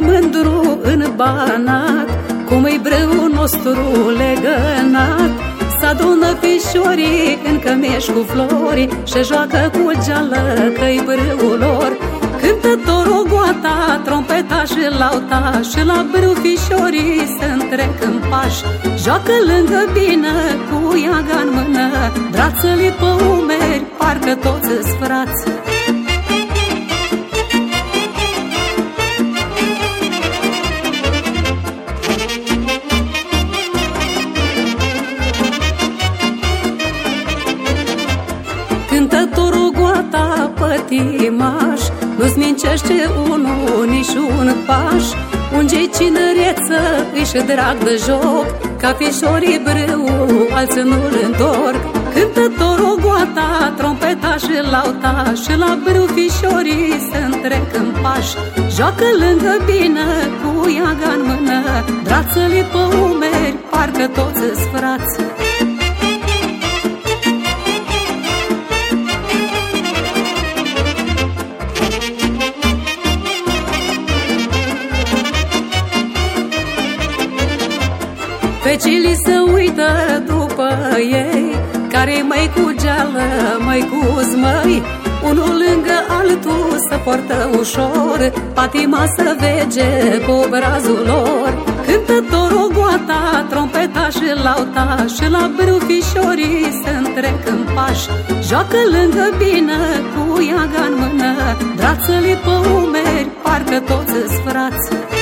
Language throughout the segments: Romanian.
mândru în banat Cum e brâul nostru legănat. S-adună fișorii în cămeș cu flori Și joacă cu geală că-i brâul lor. Cântătorul goata, trompeta și lauta Și la brâu fișorii se întrec în paș Joacă lângă bine cu iaga în mână Brațele pe umeri, parcă toți-s frați pătimaș Nu-ți mincește unul, nici un paș. Unge cinereță, își drag de joc Ca fișorii brâu, alții nu-l întorc. Cântătorul goata, trompeta și lauta Și la brâu fișorii se întrec în paș. Joacă lângă bine, cu iaga în mână Brațele pe umeri, parcă toți-s frați Fecilii se uită după ei Care mai cu geală, mai cu zmăi Unul lângă altul să poartă ușor Patima să vege pe obrazul lor. Cântătorul goata, trompeta și lauta Și la brâu fișorii se întrec în paș Joacă lângă bine cu iaga în mână Brațele pe umeri, parcă toți-s frați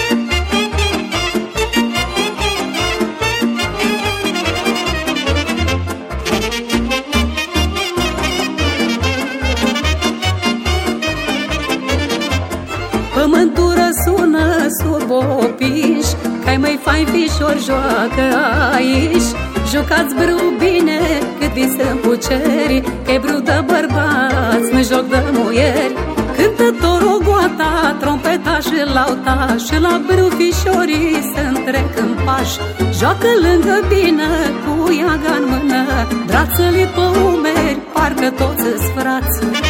sub opiș. Cai mai fain fișor joacă aici. Jucați brâu bine cât vi se împuceri Că-i brâu de bărbați, nu joc de muieri. Cântătorul goata, trompeta și lauta. Și la brâu fișorii se întrec în paș Joacă lângă bine cu iaga în mână. Brațele pe umeri, parcă toți-s frați